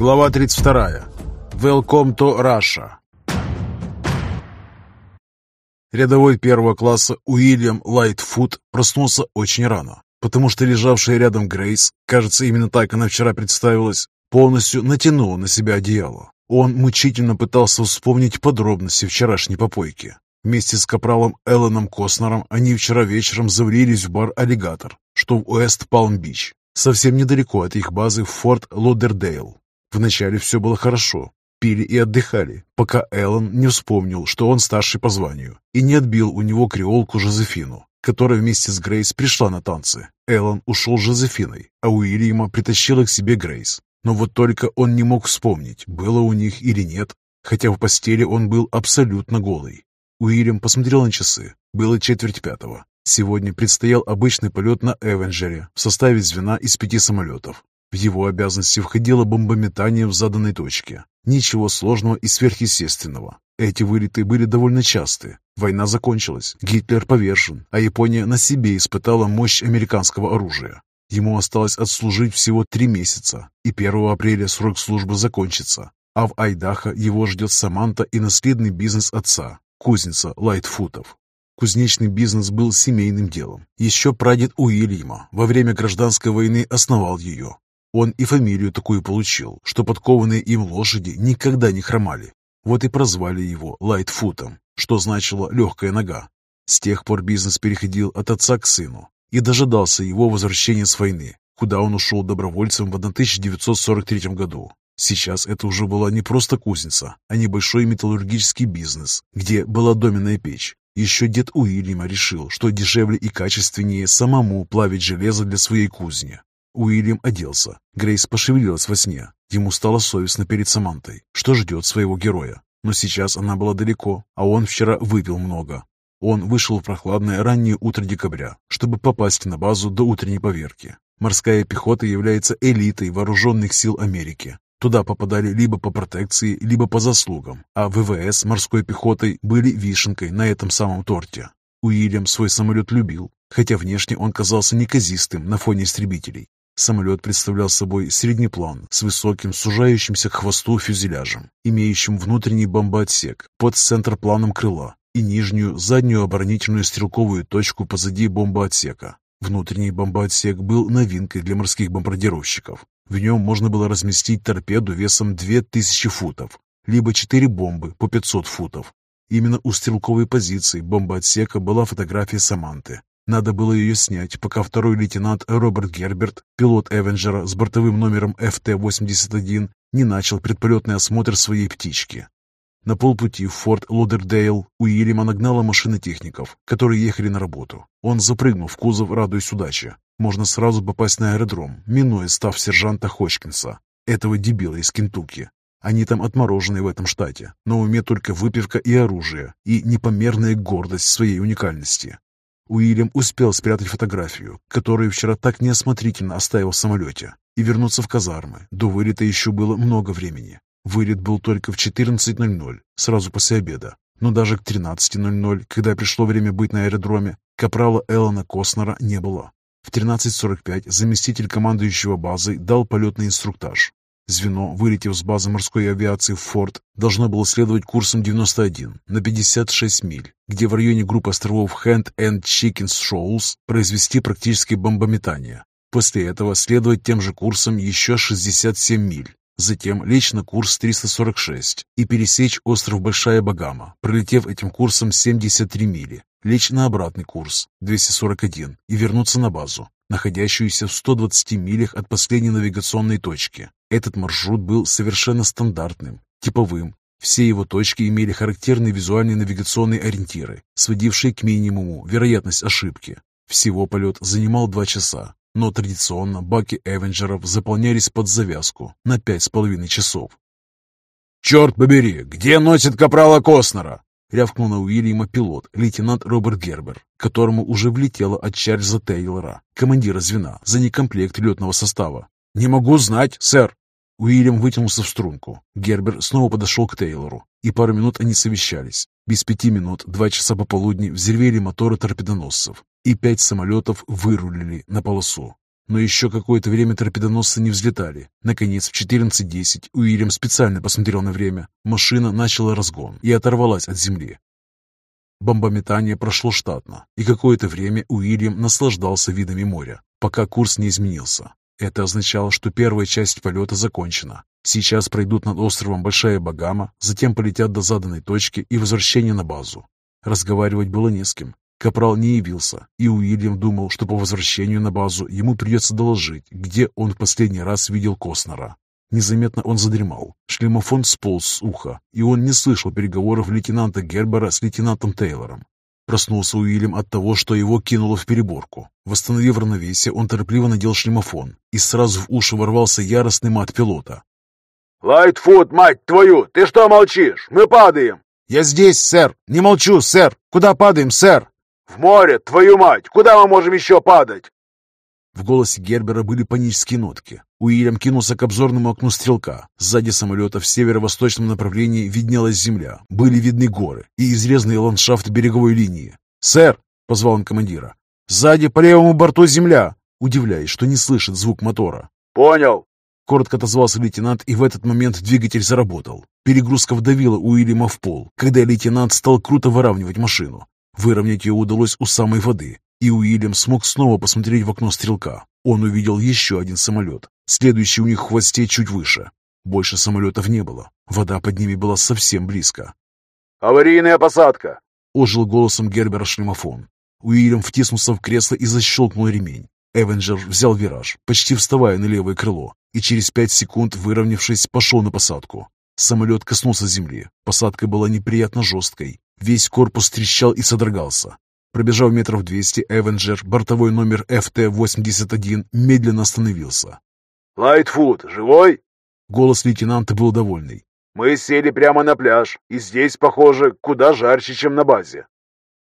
Глава 32. Welcome to Russia. Рядовой первого класса Уильям Лайтфуд проснулся очень рано, потому что лежавшая рядом Грейс, кажется, именно так она вчера представилась, полностью натянула на себя одеяло. Он мучительно пытался вспомнить подробности вчерашней попойки. Вместе с капралом Элленом Костнером они вчера вечером завалились в бар «Аллигатор», что в Уэст-Палм-Бич, совсем недалеко от их базы в Форт Лодердейл. Вначале все было хорошо, пили и отдыхали, пока Эллен не вспомнил, что он старший по званию, и не отбил у него креолку Жозефину, которая вместе с Грейс пришла на танцы. Эллен ушел с Жозефиной, а Уильяма притащила к себе Грейс. Но вот только он не мог вспомнить, было у них или нет, хотя в постели он был абсолютно голый. Уильям посмотрел на часы. Было четверть пятого. Сегодня предстоял обычный полет на Эвенджере в составе звена из пяти самолетов. В его обязанности входило бомбометание в заданной точке. Ничего сложного и сверхъестественного. Эти вылеты были довольно часты. Война закончилась, Гитлер повержен, а Япония на себе испытала мощь американского оружия. Ему осталось отслужить всего три месяца, и 1 апреля срок службы закончится. А в Айдахо его ждет Саманта и наследный бизнес отца, кузница Лайтфутов. Кузнечный бизнес был семейным делом. Еще прадед Уильяма во время гражданской войны основал ее. Он и фамилию такую получил, что подкованные им лошади никогда не хромали. Вот и прозвали его Лайтфутом, что значило «легкая нога». С тех пор бизнес переходил от отца к сыну и дожидался его возвращения с войны, куда он ушел добровольцем в 1943 году. Сейчас это уже была не просто кузница, а небольшой металлургический бизнес, где была доменная печь. Еще дед Уильяма решил, что дешевле и качественнее самому плавить железо для своей кузни. Уильям оделся. Грейс пошевелилась во сне. Ему стало совестно перед Самантой, что ждет своего героя. Но сейчас она была далеко, а он вчера выпил много. Он вышел в прохладное раннее утро декабря, чтобы попасть на базу до утренней поверки. Морская пехота является элитой вооруженных сил Америки. Туда попадали либо по протекции, либо по заслугам, а ВВС морской пехотой были вишенкой на этом самом торте. Уильям свой самолет любил, хотя внешне он казался неказистым на фоне истребителей. Самолет представлял собой средний план с высоким, сужающимся к хвосту фюзеляжем, имеющим внутренний бомбоотсек под центропланом крыла и нижнюю заднюю оборонительную стрелковую точку позади бомбоотсека. Внутренний бомбоотсек был новинкой для морских бомбардировщиков. В нем можно было разместить торпеду весом 2000 футов, либо 4 бомбы по 500 футов. Именно у стрелковой позиции бомбоотсека была фотография Саманты, надо было ее снять, пока второй лейтенант Роберт Герберт, пилот Эвенджера с бортовым номером FT-81, не начал предполетный осмотр своей птички. На полпути в форт Лодердейл Уильяма нагнала машина техников, которые ехали на работу. Он запрыгнул в кузов, радуясь удаче. Можно сразу попасть на аэродром, минуя став сержанта Хочкинса, этого дебила из Кентукки. Они там отморожены в этом штате, но уме только выпивка и оружие, и непомерная гордость своей уникальности. Уильям успел спрятать фотографию, которую вчера так неосмотрительно оставил в самолете, и вернуться в казармы. До вылета еще было много времени. Вылет был только в 14.00, сразу после обеда. Но даже к 13.00, когда пришло время быть на аэродроме, капрала Эллона Костнера не было. В 13.45 заместитель командующего базой дал полетный инструктаж. Звено, вылетев с базы морской авиации в Форт, должно было следовать курсом 91 на 56 миль, где в районе группы островов Hand and Chickens Shoals произвести практическое бомбометание. После этого следовать тем же курсом еще 67 миль. Затем лечь на курс 346 и пересечь остров Большая Багама, пролетев этим курсом 73 мили. Лечь на обратный курс 241 и вернуться на базу, находящуюся в 120 милях от последней навигационной точки. Этот маршрут был совершенно стандартным, типовым. Все его точки имели характерные визуальные навигационные ориентиры, сводившие к минимуму вероятность ошибки. Всего полет занимал два часа, но традиционно баки Эвенджеров заполнялись под завязку на пять с половиной часов. «Черт побери, где носит капрала Костнера?» Рявкнул на Уильяма пилот, лейтенант Роберт Гербер, которому уже влетело от Чарльза Тейлора, командира звена, за некомплект летного состава. «Не могу знать, сэр!» Уильям вытянулся в струнку. Гербер снова подошел к Тейлору, и пару минут они совещались. Без пяти минут, два часа пополудни, взревели моторы торпедоносцев, и пять самолетов вырулили на полосу. Но еще какое-то время торпедоносцы не взлетали. Наконец, в 14.10 Уильям специально посмотрел на время. Машина начала разгон и оторвалась от земли. Бомбометание прошло штатно, и какое-то время Уильям наслаждался видами моря, пока курс не изменился. Это означало, что первая часть полета закончена. Сейчас пройдут над островом Большая Багама, затем полетят до заданной точки и возвращение на базу. Разговаривать было не с кем. Капрал не явился, и Уильям думал, что по возвращению на базу ему придется доложить, где он в последний раз видел Коснера. Незаметно он задремал. Шлемофон сполз с уха, и он не слышал переговоров лейтенанта Гербера с лейтенантом Тейлором. Проснулся Уильям от того, что его кинуло в переборку. Восстановив равновесие, он торопливо надел шлемофон, и сразу в уши ворвался яростный мат пилота. «Лайтфуд, мать твою! Ты что молчишь? Мы падаем!» «Я здесь, сэр! Не молчу, сэр! Куда падаем, сэр?» «В море, твою мать! Куда мы можем еще падать?» В голосе Гербера были панические нотки. Уильям кинулся к обзорному окну стрелка. Сзади самолета в северо-восточном направлении виднелась земля, были видны горы и изрезанный ландшафт береговой линии. «Сэр!» — позвал он командира. «Сзади по левому борту земля!» Удивляясь, что не слышит звук мотора. «Понял!» Коротко отозвался лейтенант, и в этот момент двигатель заработал. Перегрузка вдавила Уильяма в пол, когда лейтенант стал круто выравнивать машину. Выровнять ее удалось у самой воды, и Уильям смог снова посмотреть в окно стрелка. Он увидел еще один самолет, следующий у них в хвосте чуть выше. Больше самолетов не было. Вода под ними была совсем близко. «Аварийная посадка!» — ожил голосом Гербера шлемофон. Уильям втиснулся в кресло и защелкнул ремень. Эвенджер взял вираж, почти вставая на левое крыло, и через пять секунд, выровнявшись, пошел на посадку. Самолет коснулся земли. Посадка была неприятно жесткой. Весь корпус трещал и содрогался. Пробежав метров двести, Эвенджер, бортовой номер ФТ-81, медленно остановился. «Лайтфуд, живой?» Голос лейтенанта был довольный. «Мы сели прямо на пляж, и здесь, похоже, куда жарче, чем на базе».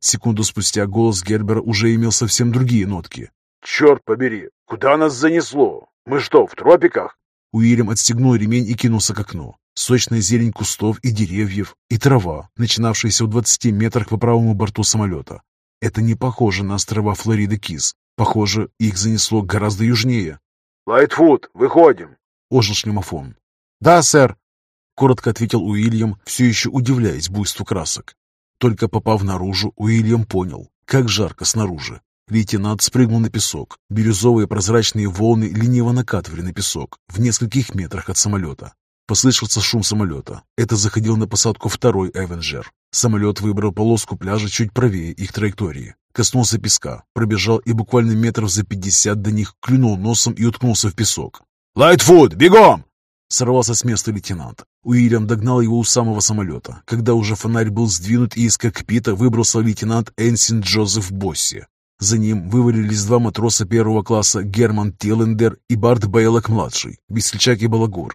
Секунду спустя голос Гербера уже имел совсем другие нотки. «Черт побери, куда нас занесло? Мы что, в тропиках?» Уильям отстегнул ремень и кинулся к окну. Сочная зелень кустов и деревьев, и трава, начинавшаяся в 20 метрах по правому борту самолета. Это не похоже на острова Флорида Кис. Похоже, их занесло гораздо южнее. «Лайтфуд, выходим!» — ожил шлемофон. «Да, сэр!» — коротко ответил Уильям, все еще удивляясь буйству красок. Только попав наружу, Уильям понял, как жарко снаружи. Лейтенант спрыгнул на песок. Бирюзовые прозрачные волны лениво накатывали на песок в нескольких метрах от самолета. Послышался шум самолета. Это заходил на посадку второй «Эвенджер». Самолет выбрал полоску пляжа чуть правее их траектории. Коснулся песка, пробежал и буквально метров за пятьдесят до них клюнул носом и уткнулся в песок. «Лайтфуд, бегом!» Сорвался с места лейтенант. Уильям догнал его у самого самолета. Когда уже фонарь был сдвинут и из кокпита выбрался лейтенант Энсин Джозеф Босси. За ним вывалились два матроса первого класса Герман Тиллендер и Барт Бейлок-младший, весельчак и балагур.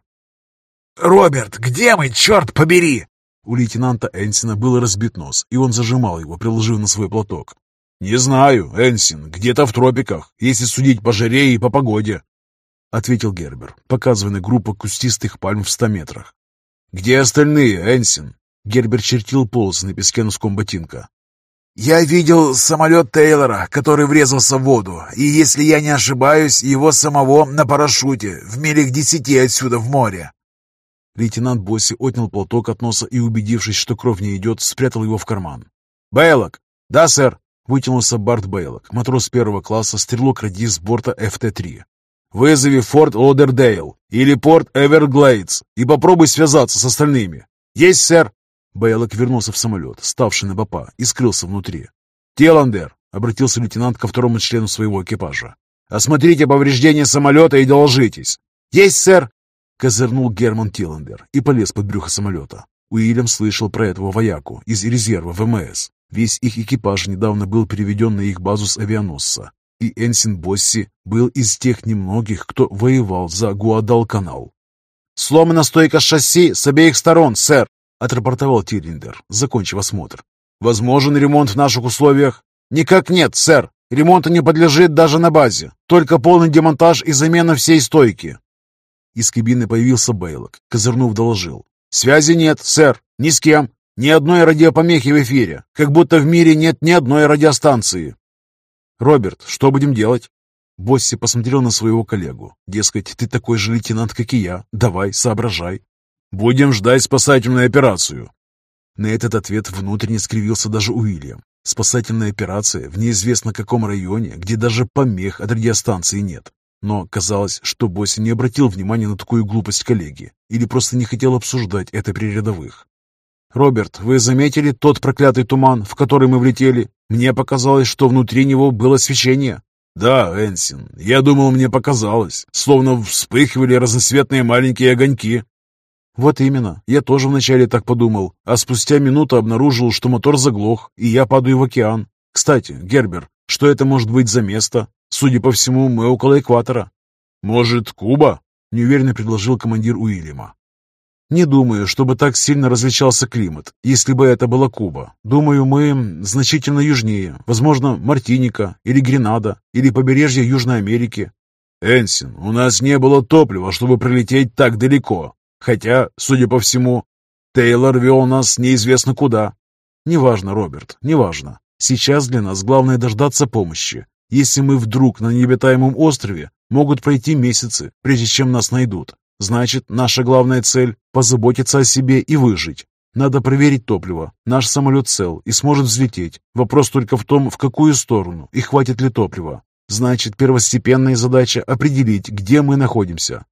«Роберт, где мы, черт побери?» У лейтенанта Энсина был разбит нос, и он зажимал его, приложив на свой платок. «Не знаю, Энсин, где-то в тропиках, если судить по жаре и по погоде», — ответил Гербер, показывая на группу кустистых пальм в ста метрах. «Где остальные, Энсин?» Гербер чертил полосы на песке носком ботинка. «Я видел самолет Тейлора, который врезался в воду, и, если я не ошибаюсь, его самого на парашюте, в милях десяти отсюда в море». Лейтенант Босси отнял платок от носа и, убедившись, что кровь не идет, спрятал его в карман. «Бейлок!» «Да, сэр!» — вытянулся Барт Бейлок, матрос первого класса, стрелок-радист борта ФТ-3. «Вызови Форт Лодердейл или Порт Эверглейдс и попробуй связаться с остальными». «Есть, сэр!» Бейлок вернулся в самолет, ставший на БАПа, и скрылся внутри. «Теландер!» — обратился лейтенант ко второму члену своего экипажа. «Осмотрите повреждения самолета и доложитесь!» «Есть, сэр!» — козырнул Герман Тиллендер и полез под брюхо самолета. Уильям слышал про этого вояку из резерва ВМС. Весь их экипаж недавно был переведен на их базу с авианосца. И Энсин Босси был из тех немногих, кто воевал за Гуадалканал. «Сломана стойка шасси с обеих сторон, сэр!» — отрапортовал Тирлиндер, закончив осмотр. «Возможен ремонт в наших условиях?» «Никак нет, сэр. Ремонту не подлежит даже на базе. Только полный демонтаж и замена всей стойки». Из кабины появился Бейлок. Козырнув доложил. «Связи нет, сэр. Ни с кем. Ни одной радиопомехи в эфире. Как будто в мире нет ни одной радиостанции». «Роберт, что будем делать?» Босси посмотрел на своего коллегу. Дескать, ты такой же лейтенант, как и я. Давай, соображай. «Будем ждать спасательную операцию». На этот ответ внутренне скривился даже Уильям. Спасательная операция в неизвестно каком районе, где даже помех от радиостанции нет. Но казалось, что Босси не обратил внимания на такую глупость коллеги или просто не хотел обсуждать это при рядовых. «Роберт, вы заметили тот проклятый туман, в который мы влетели? Мне показалось, что внутри него было свечение». «Да, Энсин, я думал, мне показалось, словно вспыхивали разноцветные маленькие огоньки». «Вот именно. Я тоже вначале так подумал, а спустя минуту обнаружил, что мотор заглох, и я падаю в океан. Кстати, Гербер, что это может быть за место? Судя по всему, мы около экватора». «Может, Куба?» — неуверенно предложил командир Уильяма. «Не думаю, чтобы так сильно различался климат, если бы это была Куба. Думаю, мы значительно южнее, возможно, Мартиника или Гренада, или побережье Южной Америки». «Энсин, у нас не было топлива, чтобы прилететь так далеко. Хотя, судя по всему, Тейлор вел нас неизвестно куда. Неважно, Роберт, неважно. Сейчас для нас главное дождаться помощи. Если мы вдруг на необитаемом острове, могут пройти месяцы, прежде чем нас найдут. Значит, наша главная цель – позаботиться о себе и выжить. Надо проверить топливо. Наш самолет цел и сможет взлететь. Вопрос только в том, в какую сторону и хватит ли топлива. Значит, первостепенная задача – определить, где мы находимся.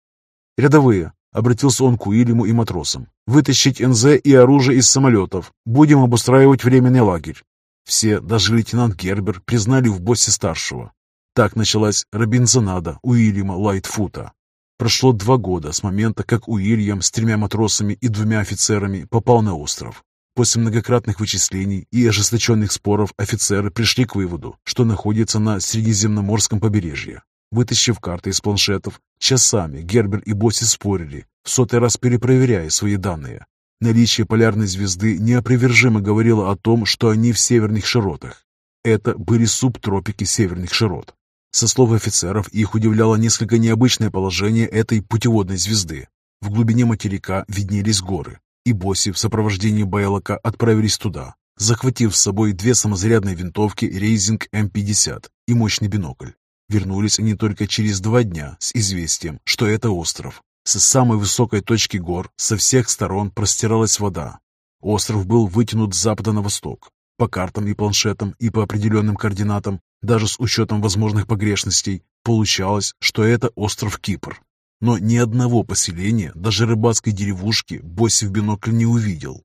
Рядовые, Обратился он к Уильяму и матросам. «Вытащить НЗ и оружие из самолетов. Будем обустраивать временный лагерь». Все, даже лейтенант Гербер, признали в боссе старшего. Так началась Робинзонада Уильяма Лайтфута. Прошло два года с момента, как Уильям с тремя матросами и двумя офицерами попал на остров. После многократных вычислений и ожесточенных споров офицеры пришли к выводу, что находится на Средиземноморском побережье. Вытащив карты из планшетов, часами Гербер и Босси спорили, в сотый раз перепроверяя свои данные. Наличие полярной звезды неопровержимо говорило о том, что они в северных широтах. Это были субтропики северных широт. Со слов офицеров, их удивляло несколько необычное положение этой путеводной звезды. В глубине материка виднелись горы, и Босси в сопровождении Байлока отправились туда, захватив с собой две самозарядные винтовки Рейзинг М-50 и мощный бинокль. Вернулись они только через два дня с известием, что это остров. С самой высокой точки гор со всех сторон простиралась вода. Остров был вытянут с запада на восток. По картам и планшетам и по определенным координатам, даже с учетом возможных погрешностей, получалось, что это остров Кипр. Но ни одного поселения, даже рыбацкой деревушки, Босси в бинокль не увидел.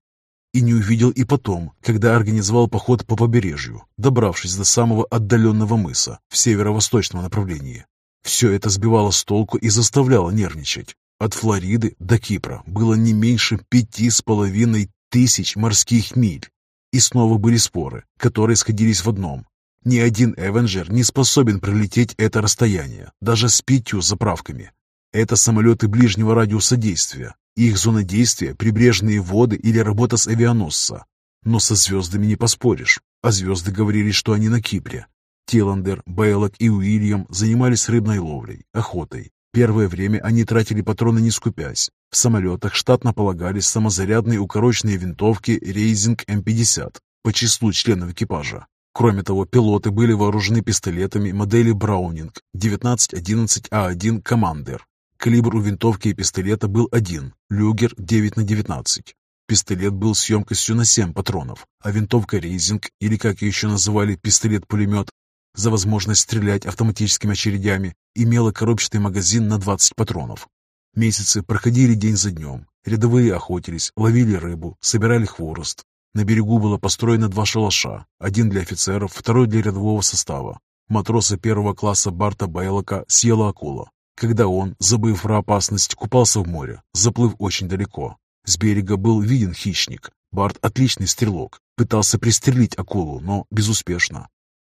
И не увидел и потом, когда организовал поход по побережью, добравшись до самого отдаленного мыса в северо-восточном направлении. Все это сбивало с толку и заставляло нервничать. От Флориды до Кипра было не меньше пяти с половиной тысяч морских миль. И снова были споры, которые сходились в одном. Ни один Эвенджер не способен пролететь это расстояние, даже с пятью заправками. Это самолеты ближнего радиуса действия, их зона действия – прибрежные воды или работа с авианосца. Но со звездами не поспоришь, а звезды говорили, что они на Кипре. Тиландер, Бейлок и Уильям занимались рыбной ловлей, охотой. Первое время они тратили патроны не скупясь. В самолетах штатно полагались самозарядные укороченные винтовки Рейзинг М-50 по числу членов экипажа. Кроме того, пилоты были вооружены пистолетами модели Браунинг 1911А1 Командер Калибр у винтовки и пистолета был один, люгер 9 на 19. Пистолет был с емкостью на 7 патронов, а винтовка рейзинг, или как еще называли пистолет-пулемет, за возможность стрелять автоматическими очередями, имела коробчатый магазин на 20 патронов. Месяцы проходили день за днем. Рядовые охотились, ловили рыбу, собирали хворост. На берегу было построено два шалаша, один для офицеров, второй для рядового состава. Матроса первого класса Барта Байлока съела акула, когда он, забыв про опасность, купался в море, заплыв очень далеко. С берега был виден хищник. Барт отличный стрелок, пытался пристрелить акулу, но безуспешно.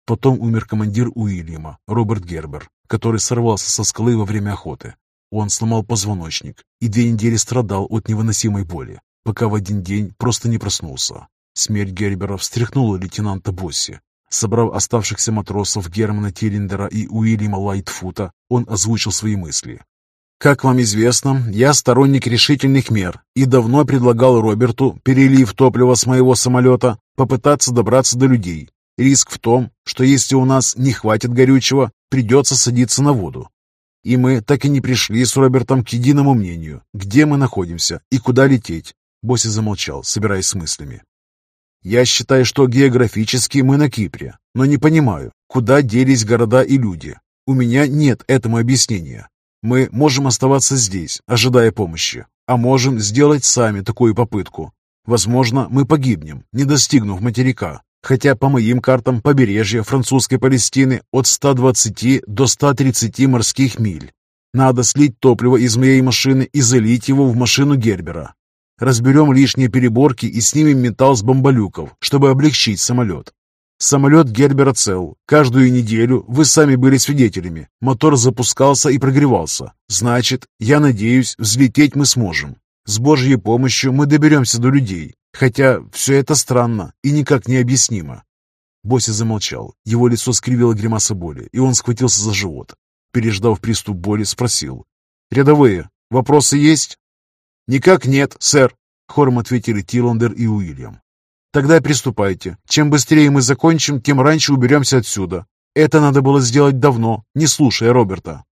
Потом умер командир Уильяма, Роберт Гербер, который сорвался со скалы во время охоты. Он сломал позвоночник и две недели страдал от невыносимой боли, пока в один день просто не проснулся. Смерть Гербера встряхнула лейтенанта Босси, Собрав оставшихся матросов Германа Тиллендера и Уильяма Лайтфута, он озвучил свои мысли. «Как вам известно, я сторонник решительных мер и давно предлагал Роберту, перелив топливо с моего самолета, попытаться добраться до людей. Риск в том, что если у нас не хватит горючего, придется садиться на воду. И мы так и не пришли с Робертом к единому мнению, где мы находимся и куда лететь. Босси замолчал, собираясь с мыслями. Я считаю, что географически мы на Кипре, но не понимаю, куда делись города и люди. У меня нет этому объяснения. Мы можем оставаться здесь, ожидая помощи, а можем сделать сами такую попытку. Возможно, мы погибнем, не достигнув материка, хотя по моим картам побережье французской Палестины от 120 до 130 морских миль. Надо слить топливо из моей машины и залить его в машину Гербера. Разберем лишние переборки и снимем металл с бомболюков, чтобы облегчить самолет. Самолет Гербера цел. Каждую неделю вы сами были свидетелями. Мотор запускался и прогревался. Значит, я надеюсь, взлететь мы сможем. С Божьей помощью мы доберемся до людей. Хотя все это странно и никак не объяснимо. Босси замолчал. Его лицо скривило гримаса боли, и он схватился за живот. Переждав приступ боли, спросил. «Рядовые, вопросы есть?» «Никак нет, сэр», — хором ответили Тиландер и Уильям. «Тогда приступайте. Чем быстрее мы закончим, тем раньше уберемся отсюда. Это надо было сделать давно, не слушая Роберта».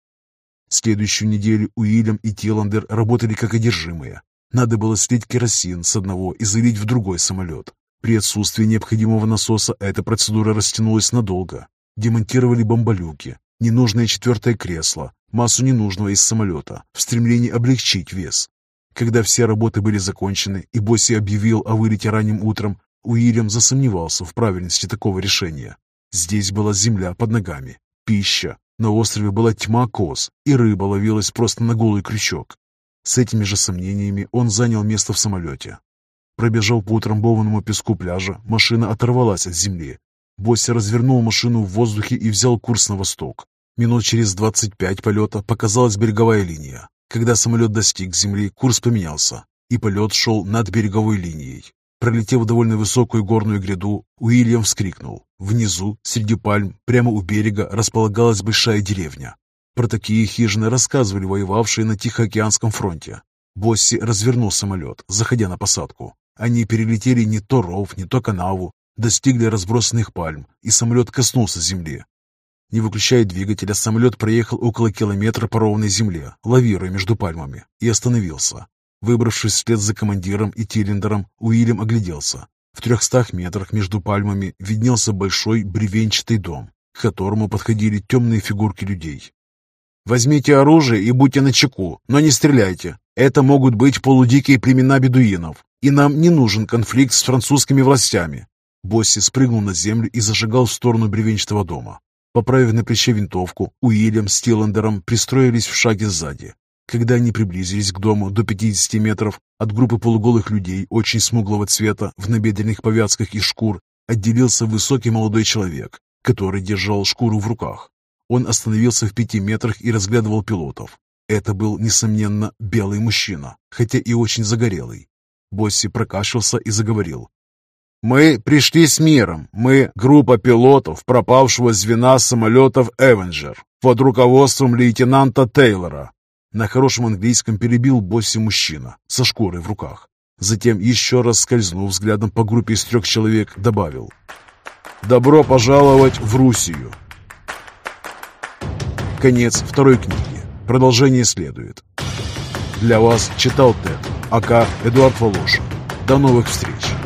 Следующую неделю Уильям и Тиландер работали как одержимые. Надо было слить керосин с одного и залить в другой самолет. При отсутствии необходимого насоса эта процедура растянулась надолго. Демонтировали бомболюки, ненужное четвертое кресло, массу ненужного из самолета, в стремлении облегчить вес. Когда все работы были закончены и Босси объявил о вылете ранним утром, Уильям засомневался в правильности такого решения. Здесь была земля под ногами, пища, на острове была тьма коз, и рыба ловилась просто на голый крючок. С этими же сомнениями он занял место в самолете. Пробежав по утрамбованному песку пляжа, машина оторвалась от земли. Босси развернул машину в воздухе и взял курс на восток. Минут через 25 полета показалась береговая линия. Когда самолет достиг земли, курс поменялся, и полет шел над береговой линией. Пролетев довольно высокую горную гряду, Уильям вскрикнул. Внизу, среди пальм, прямо у берега, располагалась большая деревня. Про такие хижины рассказывали воевавшие на Тихоокеанском фронте. Босси развернул самолет, заходя на посадку. Они перелетели не то ров, не то канаву, достигли разбросанных пальм, и самолет коснулся земли. Не выключая двигателя, самолет проехал около километра по ровной земле, лавируя между пальмами, и остановился. Выбравшись вслед за командиром и Тиллендером, Уильям огляделся. В трехстах метрах между пальмами виднелся большой бревенчатый дом, к которому подходили темные фигурки людей. «Возьмите оружие и будьте начеку, но не стреляйте. Это могут быть полудикие племена бедуинов, и нам не нужен конфликт с французскими властями». Босси спрыгнул на землю и зажигал в сторону бревенчатого дома. Поправив на плече винтовку, Уильям с Тиллендером пристроились в шаге сзади. Когда они приблизились к дому до 50 метров, от группы полуголых людей очень смуглого цвета в набедренных повязках из шкур отделился высокий молодой человек, который держал шкуру в руках. Он остановился в пяти метрах и разглядывал пилотов. Это был, несомненно, белый мужчина, хотя и очень загорелый. Босси прокашлялся и заговорил. Мы пришли с миром. Мы группа пилотов пропавшего звена самолетов «Эвенджер» под руководством лейтенанта Тейлора. На хорошем английском перебил Босси мужчина со шкурой в руках. Затем, еще раз скользнув взглядом по группе из трех человек, добавил «Добро пожаловать в Руссию!» Конец второй книги. Продолжение следует. Для вас читал Тед, АК Эдуард Волошин. До новых встреч!